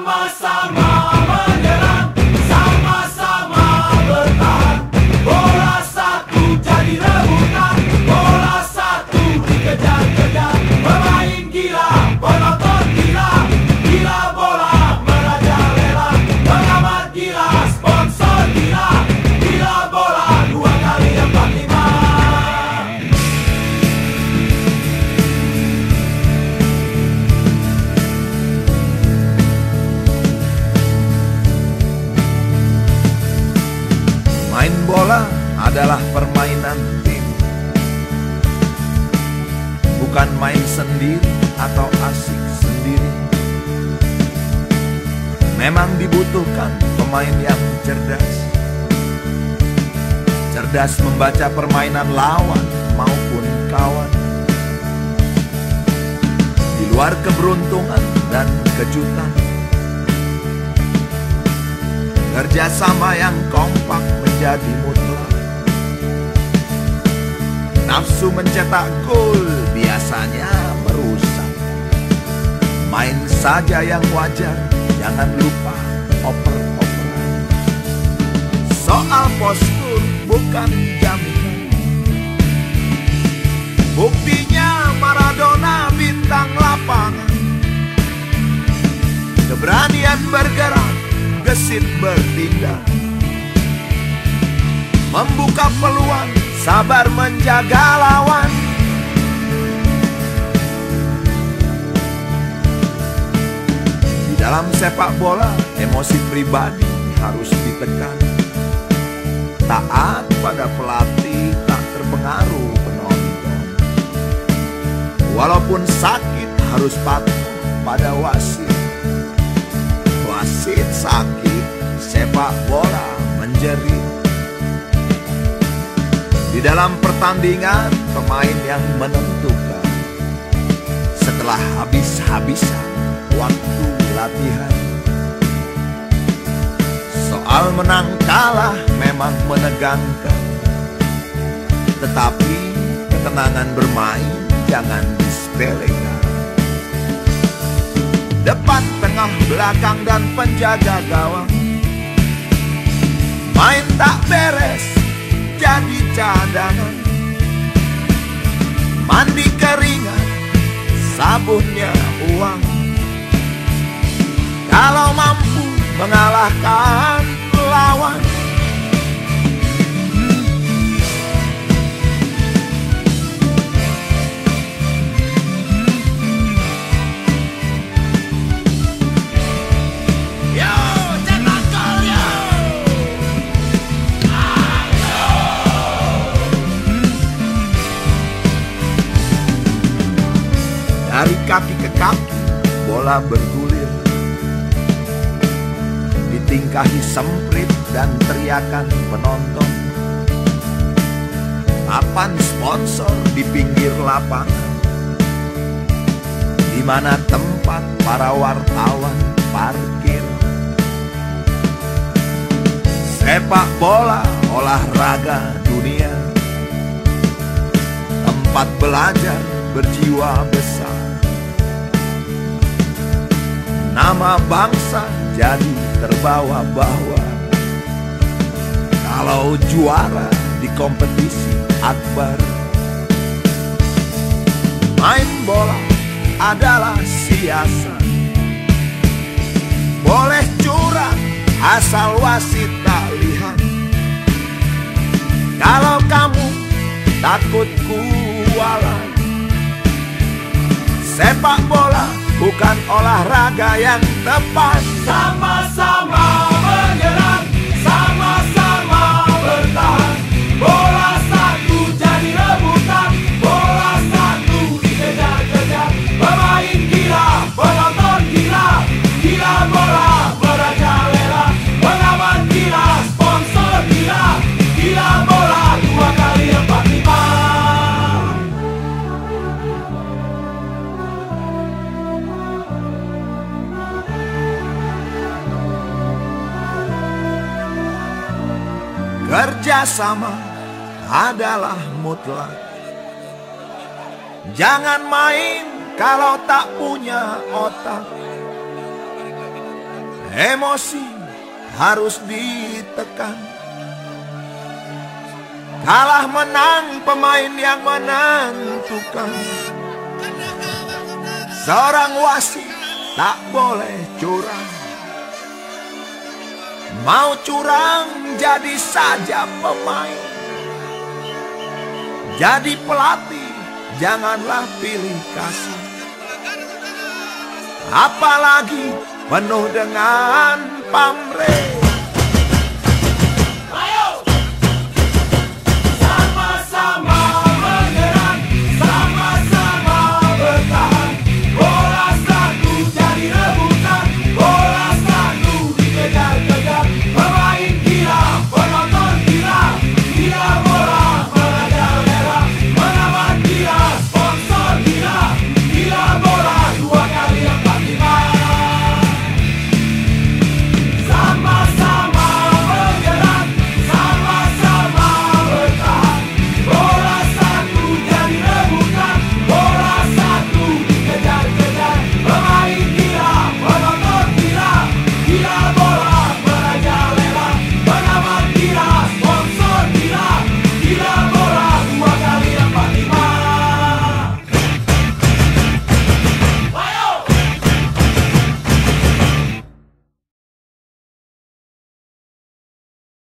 Sama-sama adalah permainan tim. Bukan main sendiri atau asik sendiri. Memang dibutuhkan pemain yang cerdas. Cerdas membaca permainan lawan maupun kawan. Di luar keberuntungan dan kejutan. Kerjasama yang kompak menjadi mutlak Nafsu mencetak gol biasanya merusak. Main saja yang wajar, jangan lupa oper-operan. Soal postur bukan jaminan. Buktinya Maradona bintang lapangan. Keberanian bergerak, gesit bertindak. Membuka peluang, sabar menjaga lawan. Di dalam sepak bola, emosi pribadi harus ditekan. Taat pada pelatih tak terpengaruh penonton. Walaupun sakit harus patuh pada wasit. Wasit sakit, sepak bola menjerit Di dalam pertandingan, pemain yang menentukan. Setelah habis-habisan waktu latihan. Soal menang kalah memang menegangkan. Tetapi ketenangan bermain jangan disepelekan. Depan, tengah, belakang dan penjaga gawang. Main tak beres jadi cadangan. Mandi keringat sabunnya uang Kalau mampu mengalahkan bola bergulir. Ditingkahi semprit dan teriakan penonton. Papan sponsor di pinggir lapangan. Di mana tempat para wartawan parkir. Sepak bola olahraga dunia. Tempat belajar berjiwa besar Nama bangsa jadi terbawa-bawa. Kalau juara di kompetisi akbar. Main bola adalah siasat. Boleh curang asal wasit tak lihat. Kalau kamu takut kualat Sepak bola bukan olahraga yang tepat. Sama-sama Kerjasama adalah mutlak. Jangan main kalau tak punya otak. Emosi harus ditekan. Kalah menang pemain yang menentukan. Seorang wasit tak boleh curang Mau curang jadi saja pemain. Jadi pelatih janganlah pilih kasih Apalagi penuh dengan pamrih